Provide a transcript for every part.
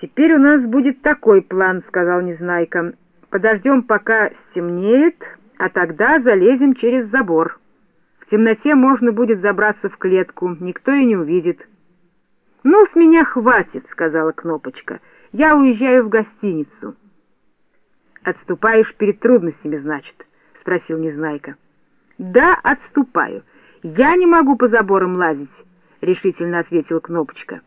«Теперь у нас будет такой план», — сказал Незнайка. «Подождем, пока стемнеет, а тогда залезем через забор. В темноте можно будет забраться в клетку, никто и не увидит». «Ну, с меня хватит», — сказала Кнопочка. «Я уезжаю в гостиницу». «Отступаешь перед трудностями, значит?» — спросил Незнайка. «Да, отступаю. Я не могу по заборам лазить», — решительно ответила Кнопочка.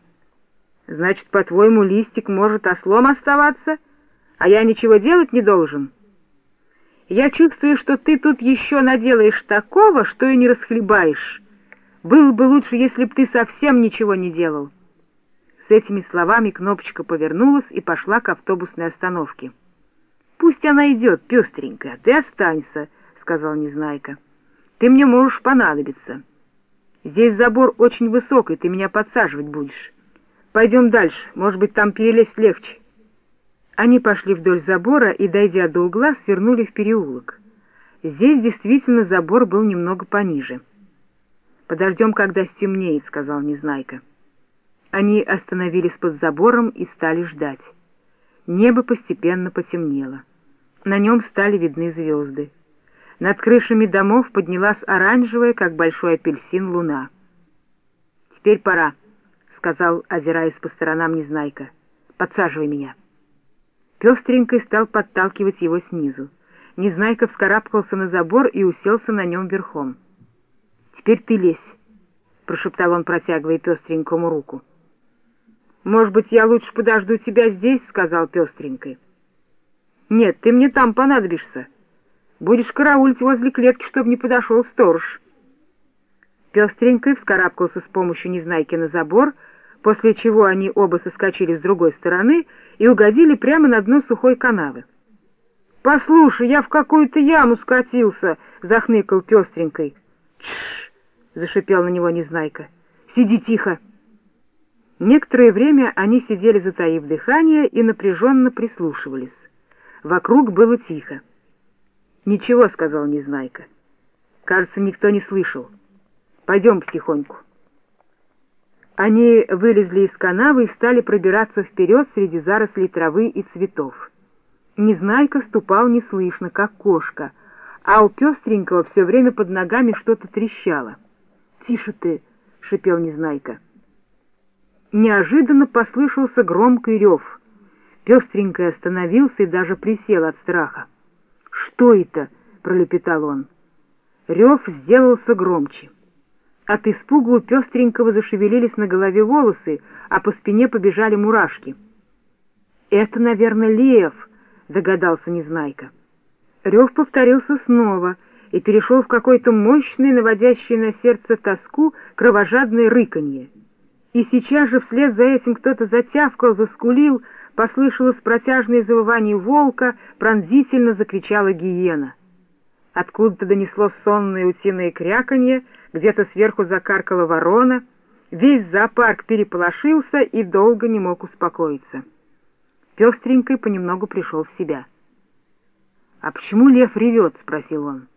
Значит, по-твоему, листик может ослом оставаться, а я ничего делать не должен? Я чувствую, что ты тут еще наделаешь такого, что и не расхлебаешь. Было бы лучше, если б ты совсем ничего не делал. С этими словами Кнопочка повернулась и пошла к автобусной остановке. «Пусть она идет, пестренькая, ты останься», — сказал Незнайка. «Ты мне можешь понадобиться. Здесь забор очень высокий, ты меня подсаживать будешь». Пойдем дальше, может быть, там перелезть легче. Они пошли вдоль забора и, дойдя до угла, свернули в переулок. Здесь действительно забор был немного пониже. «Подождем, когда стемнеет», — сказал Незнайка. Они остановились под забором и стали ждать. Небо постепенно потемнело. На нем стали видны звезды. Над крышами домов поднялась оранжевая, как большой апельсин, луна. «Теперь пора», сказал, озираясь по сторонам Незнайка. «Подсаживай меня». Пестренький стал подталкивать его снизу. Незнайка вскарабкался на забор и уселся на нем верхом. «Теперь ты лезь», — прошептал он, протягивая пестренькому руку. «Может быть, я лучше подожду тебя здесь?» — сказал пестренький. «Нет, ты мне там понадобишься. Будешь караулить возле клетки, чтобы не подошел сторож». Пестренький вскарабкался с помощью Незнайки на забор — после чего они оба соскочили с другой стороны и угодили прямо на дно сухой канавы. «Послушай, я в какую-то яму скатился!» — захныкал пестренькой. «Тш!» — зашипел на него Незнайка. «Сиди тихо!» Некоторое время они сидели, затаив дыхание, и напряженно прислушивались. Вокруг было тихо. «Ничего», — сказал Незнайка. «Кажется, никто не слышал. Пойдем потихоньку». Они вылезли из канавы и стали пробираться вперед среди зарослей травы и цветов. Незнайка ступал неслышно, как кошка, а у пестренького все время под ногами что-то трещало. «Тише ты!» — шипел Незнайка. Неожиданно послышался громкий рев. Пестренький остановился и даже присел от страха. «Что это?» — пролепетал он. Рев сделался громче. От испуга у пестренького зашевелились на голове волосы, а по спине побежали мурашки. «Это, наверное, лев», — догадался Незнайка. Рев повторился снова и перешел в какой-то мощный, наводящий на сердце тоску, кровожадное рыканье. И сейчас же вслед за этим кто-то затявкал, заскулил, послышалось протяжное завывание волка, пронзительно закричала гиена. Откуда-то донесло сонное утиное кряканье, где-то сверху закаркала ворона, весь зоопарк переполошился и долго не мог успокоиться. Пестренький понемногу пришел в себя. — А почему лев ревет? — спросил он.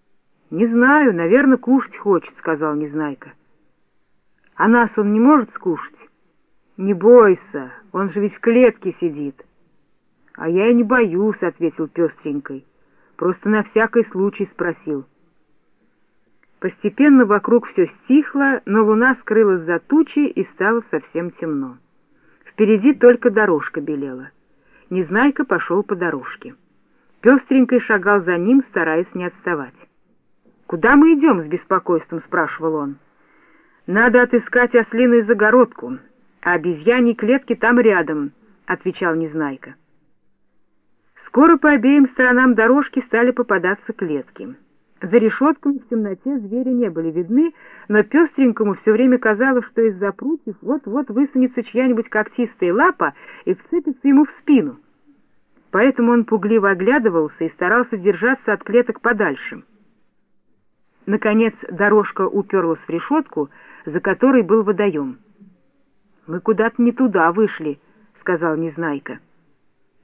— Не знаю, наверное, кушать хочет, — сказал Незнайка. — А нас он не может скушать? — Не бойся, он же ведь в клетке сидит. — А я и не боюсь, — ответил пестренький. Просто на всякий случай спросил. Постепенно вокруг все стихло, но луна скрылась за тучи и стало совсем темно. Впереди только дорожка белела. Незнайка пошел по дорожке. Пестренький шагал за ним, стараясь не отставать. «Куда мы идем?» — с беспокойством спрашивал он. «Надо отыскать ослиную загородку, а обезьяньи клетки там рядом», — отвечал Незнайка. Скоро по обеим сторонам дорожки стали попадаться клетки. За решетками в темноте звери не были видны, но пестренькому все время казалось, что из-за прутьев вот-вот высунется чья-нибудь когтистая лапа и вцепится ему в спину. Поэтому он пугливо оглядывался и старался держаться от клеток подальше. Наконец дорожка уперлась в решетку, за которой был водоем. «Мы куда-то не туда вышли», — сказал Незнайка.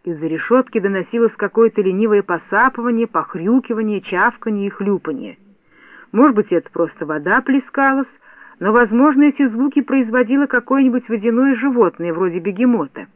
Из-за решетки доносилось какое-то ленивое посапывание, похрюкивание, чавканье и хлюпанье. Может быть, это просто вода плескалась, но, возможно, эти звуки производило какое-нибудь водяное животное, вроде бегемота.